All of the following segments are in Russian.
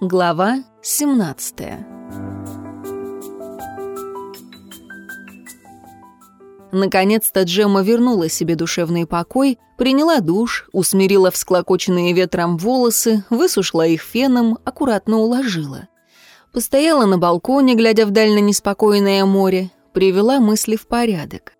Глава 17 Наконец-то Джемма вернула себе душевный покой, приняла душ, усмирила всклокоченные ветром волосы, высушила их феном, аккуратно уложила. Постояла на балконе, глядя вдаль на неспокойное море, привела мысли в порядок.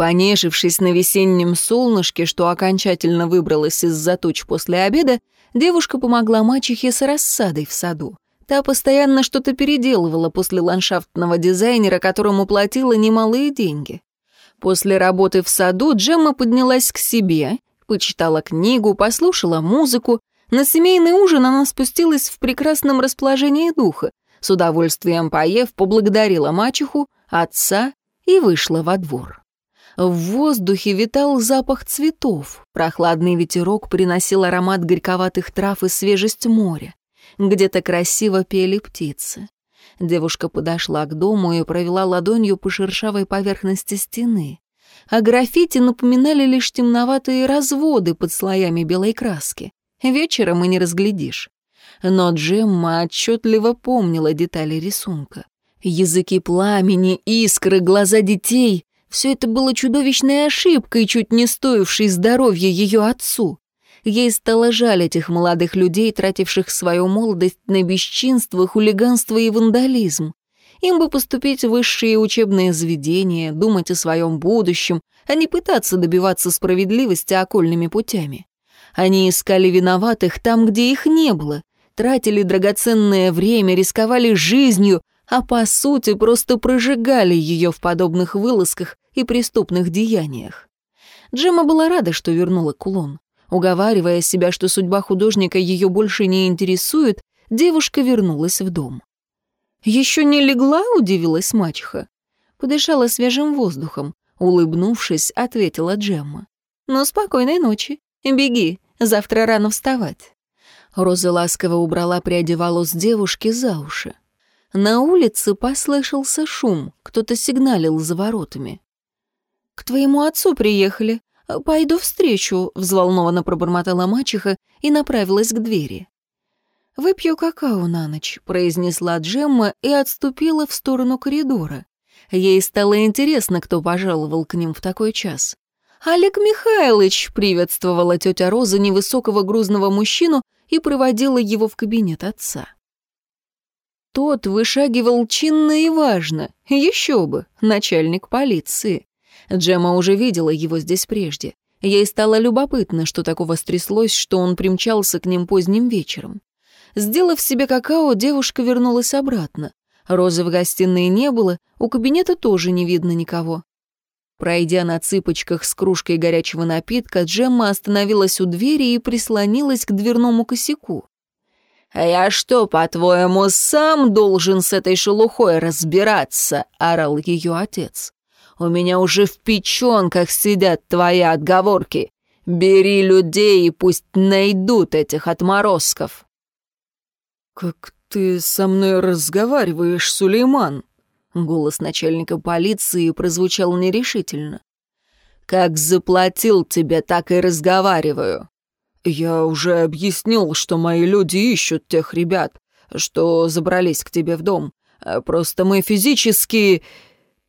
Понежившись на весеннем солнышке, что окончательно выбралось из-за туч после обеда, девушка помогла мачехе с рассадой в саду. Та постоянно что-то переделывала после ландшафтного дизайнера, которому платила немалые деньги. После работы в саду Джемма поднялась к себе, почитала книгу, послушала музыку. На семейный ужин она спустилась в прекрасном расположении духа, с удовольствием поев, поблагодарила мачеху, отца и вышла во двор. В воздухе витал запах цветов, прохладный ветерок приносил аромат горьковатых трав и свежесть моря. Где-то красиво пели птицы. Девушка подошла к дому и провела ладонью по шершавой поверхности стены. А граффити напоминали лишь темноватые разводы под слоями белой краски. Вечером и не разглядишь. Но Джемма отчетливо помнила детали рисунка. Языки пламени, искры, глаза детей — все это было чудовищной ошибкой, чуть не стоившей здоровья ее отцу. Ей стало жаль этих молодых людей, тративших свою молодость на бесчинство, хулиганство и вандализм. Им бы поступить в высшие учебные заведения, думать о своем будущем, а не пытаться добиваться справедливости окольными путями. Они искали виноватых там, где их не было, тратили драгоценное время, рисковали жизнью, а по сути просто прожигали ее в подобных вылазках и преступных деяниях. Джема была рада, что вернула кулон. Уговаривая себя, что судьба художника ее больше не интересует, девушка вернулась в дом. «Еще не легла?» — удивилась мачеха. Подышала свежим воздухом. Улыбнувшись, ответила Джемма. «Ну, спокойной ночи. Беги, завтра рано вставать». Роза ласково убрала пряди волос девушки за уши. На улице послышался шум, кто-то сигналил за воротами. «К твоему отцу приехали. «Пойду встречу», — взволнованно пробормотала мачеха и направилась к двери. «Выпью какао на ночь», — произнесла Джемма и отступила в сторону коридора. Ей стало интересно, кто пожаловал к ним в такой час. «Олег Михайлович!» — приветствовала тетя Роза невысокого грузного мужчину и проводила его в кабинет отца. Тот вышагивал чинно и важно. Еще бы, начальник полиции. Джема уже видела его здесь прежде. Ей стало любопытно, что такого стряслось, что он примчался к ним поздним вечером. Сделав себе какао, девушка вернулась обратно. Розы в гостиной не было, у кабинета тоже не видно никого. Пройдя на цыпочках с кружкой горячего напитка, Джемма остановилась у двери и прислонилась к дверному косяку. «А я что, по-твоему, сам должен с этой шелухой разбираться?» — орал ее отец. У меня уже в печенках сидят твои отговорки. Бери людей и пусть найдут этих отморозков». «Как ты со мной разговариваешь, Сулейман?» Голос начальника полиции прозвучал нерешительно. «Как заплатил тебе, так и разговариваю». «Я уже объяснил, что мои люди ищут тех ребят, что забрались к тебе в дом. Просто мы физически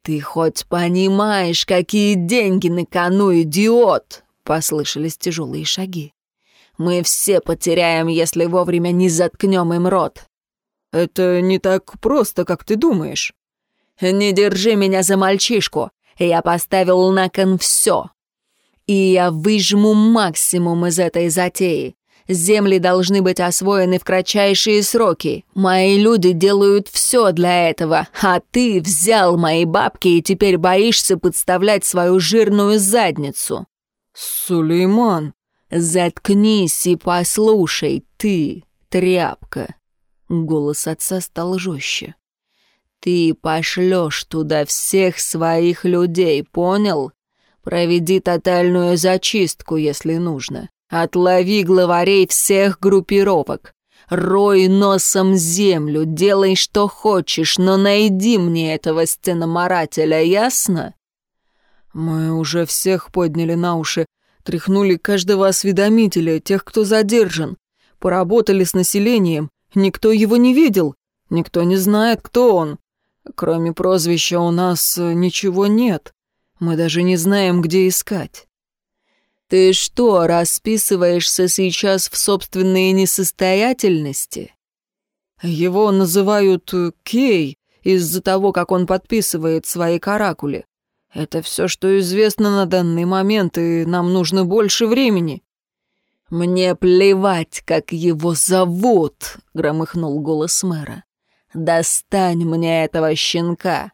«Ты хоть понимаешь, какие деньги на кону, идиот?» — послышались тяжелые шаги. «Мы все потеряем, если вовремя не заткнем им рот». «Это не так просто, как ты думаешь». «Не держи меня за мальчишку. Я поставил на кон все. И я выжму максимум из этой затеи. Земли должны быть освоены в кратчайшие сроки. Мои люди делают все для этого, а ты взял мои бабки и теперь боишься подставлять свою жирную задницу». «Сулейман...» «Заткнись и послушай, ты, тряпка». Голос отца стал жестче. «Ты пошлешь туда всех своих людей, понял? Проведи тотальную зачистку, если нужно. Отлови главарей всех группировок. Рой носом землю, делай что хочешь, но найди мне этого стеноморателя, ясно? Мы уже всех подняли на уши. Тряхнули каждого осведомителя, тех, кто задержан. Поработали с населением. Никто его не видел. Никто не знает, кто он. Кроме прозвища у нас э, ничего нет. Мы даже не знаем, где искать. Ты что, расписываешься сейчас в собственной несостоятельности? Его называют э, Кей из-за того, как он подписывает свои каракули. Это все, что известно на данный момент, и нам нужно больше времени. «Мне плевать, как его зовут», — громыхнул голос мэра. «Достань мне этого щенка.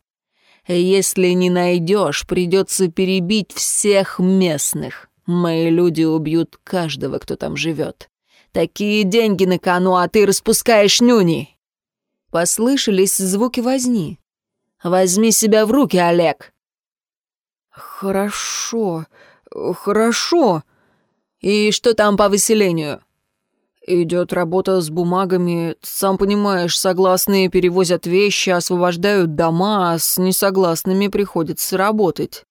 Если не найдешь, придется перебить всех местных. Мои люди убьют каждого, кто там живет. Такие деньги на кону, а ты распускаешь нюни!» Послышались звуки возни. «Возьми себя в руки, Олег!» «Хорошо, хорошо. И что там по выселению?» «Идет работа с бумагами. Сам понимаешь, согласные перевозят вещи, освобождают дома, а с несогласными приходится работать».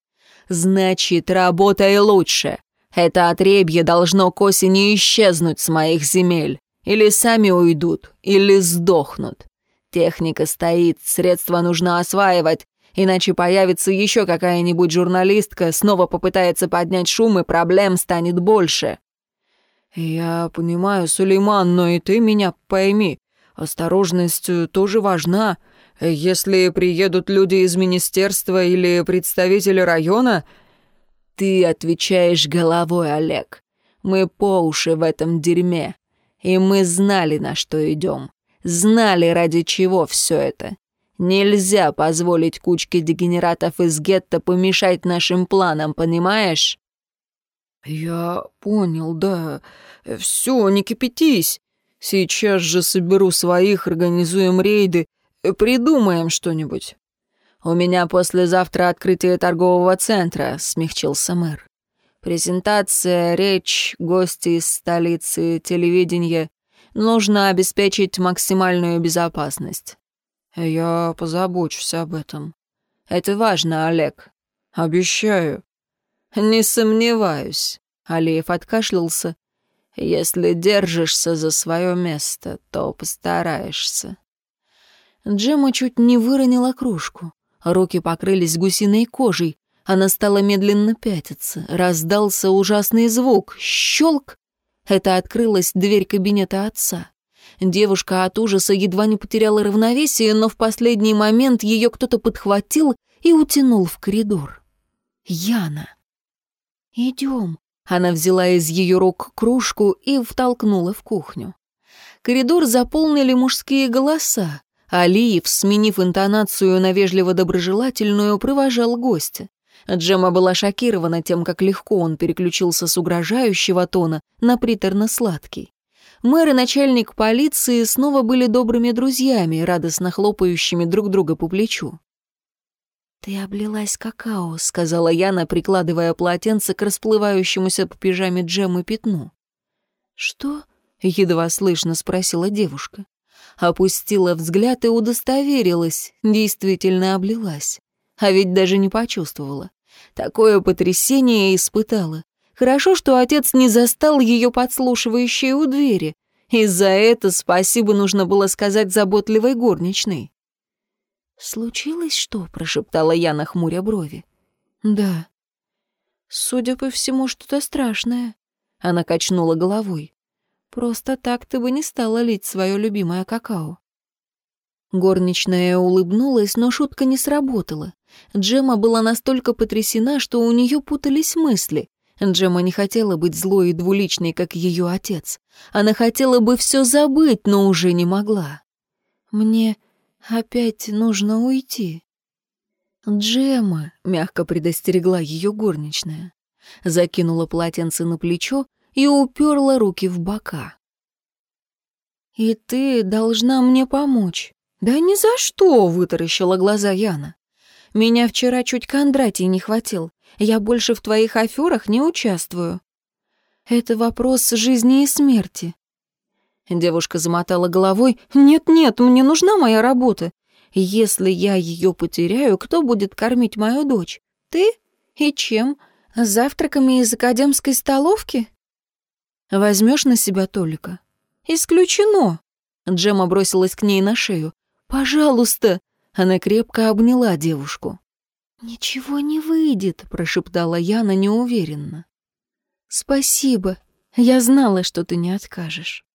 «Значит, работай лучше. Это отребье должно к осени исчезнуть с моих земель. Или сами уйдут, или сдохнут. Техника стоит, средства нужно осваивать, Иначе появится еще какая-нибудь журналистка, снова попытается поднять шум, и проблем станет больше. Я понимаю, Сулейман, но и ты меня пойми. Осторожность э, тоже важна. Если приедут люди из министерства или представители района... Ты отвечаешь головой, Олег. Мы по уши в этом дерьме. И мы знали, на что идем. Знали, ради чего все это. Нельзя позволить кучке дегенератов из гетто помешать нашим планам, понимаешь?» «Я понял, да. Все, не кипятись. Сейчас же соберу своих, организуем рейды, придумаем что-нибудь». «У меня послезавтра открытие торгового центра», — смягчился мэр. «Презентация, речь, гости из столицы, телевидение. Нужно обеспечить максимальную безопасность. «Я позабочусь об этом». «Это важно, Олег». «Обещаю». «Не сомневаюсь», — Алиев откашлялся. «Если держишься за свое место, то постараешься». Джема чуть не выронила кружку. Руки покрылись гусиной кожей. Она стала медленно пятиться. Раздался ужасный звук. Щелк! Это открылась дверь кабинета отца. Девушка от ужаса едва не потеряла равновесие, но в последний момент ее кто-то подхватил и утянул в коридор. Яна. «Идем». Она взяла из ее рук кружку и втолкнула в кухню. Коридор заполнили мужские голоса. Алиев, сменив интонацию на вежливо-доброжелательную, провожал гостя. Джема была шокирована тем, как легко он переключился с угрожающего тона на приторно-сладкий. Мэр и начальник полиции снова были добрыми друзьями, радостно хлопающими друг друга по плечу. «Ты облилась какао», — сказала Яна, прикладывая полотенце к расплывающемуся по пижаме джему пятну. «Что?» — едва слышно спросила девушка. Опустила взгляд и удостоверилась, действительно облилась. А ведь даже не почувствовала. Такое потрясение испытала. Хорошо, что отец не застал ее подслушивающей у двери. Из-за это спасибо нужно было сказать заботливой горничной. «Случилось что?» — прошептала я, нахмуря брови. «Да». «Судя по всему, что-то страшное». Она качнула головой. «Просто так ты бы не стала лить свое любимое какао». Горничная улыбнулась, но шутка не сработала. Джема была настолько потрясена, что у нее путались мысли. Джема не хотела быть злой и двуличной, как ее отец. Она хотела бы все забыть, но уже не могла. «Мне опять нужно уйти». «Джема», — мягко предостерегла ее горничная, закинула полотенце на плечо и уперла руки в бока. «И ты должна мне помочь». «Да ни за что!» — вытаращила глаза Яна. «Меня вчера чуть Кондратий не хватил. Я больше в твоих аферах не участвую. Это вопрос жизни и смерти». Девушка замотала головой. «Нет-нет, мне нужна моя работа. Если я ее потеряю, кто будет кормить мою дочь? Ты? И чем? Завтраками из академской столовки? Возьмешь на себя Толика? Исключено. Джема бросилась к ней на шею. «Пожалуйста!» Она крепко обняла девушку. «Ничего не выйдет», — прошептала Яна неуверенно. «Спасибо. Я знала, что ты не откажешь».